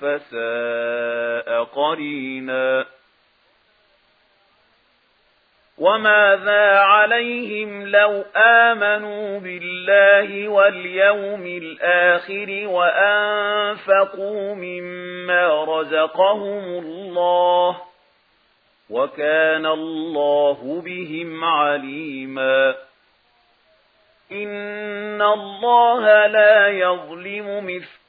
فساء قرينا وماذا عليهم لو آمنوا بالله واليوم الآخر وأنفقوا مما رزقهم الله وكان الله بهم عليما إن الله لا يظلم مثل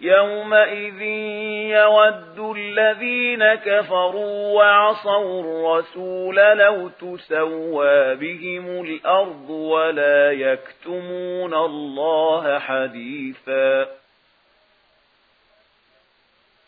يومئذ يود الذين كفروا وعصوا الرسول لو تسوى بهم الأرض ولا يكتمون الله حديثا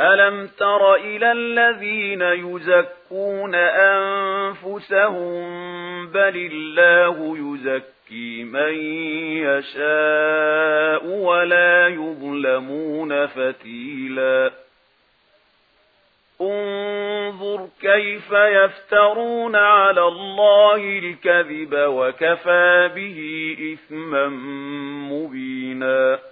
أَلَمْ تَرَ إِلَى الَّذِينَ يُزَكُّونَ أَنفُسَهُم بَلِ اللَّهُ يُزَكِّي مَن يَشَاءُ وَلَا يُظْلَمُونَ فَتِيلًا انظر كيف يفترون على الله الكذب وكفى به إثما مبيناً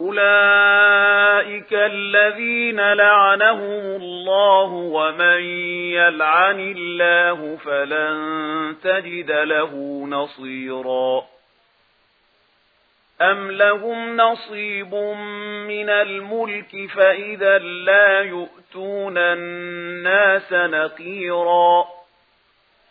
أولئك الذين لعنهم الله ومن يلعن الله فلن تجد له نصيرا أم لهم نصيب من الملك فإذا لا يؤتون الناس نقيرا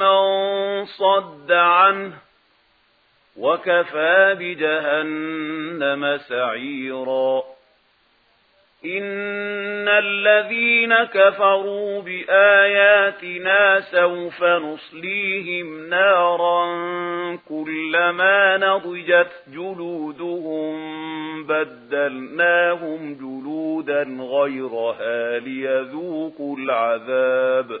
من صد عنه وكفى بجهنم سعيرا. إن الذين كفروا بآياتنا سوف نصليهم نارا كلما نضجت جلودهم بدلناهم جلودا غيرها ليذوقوا العذاب.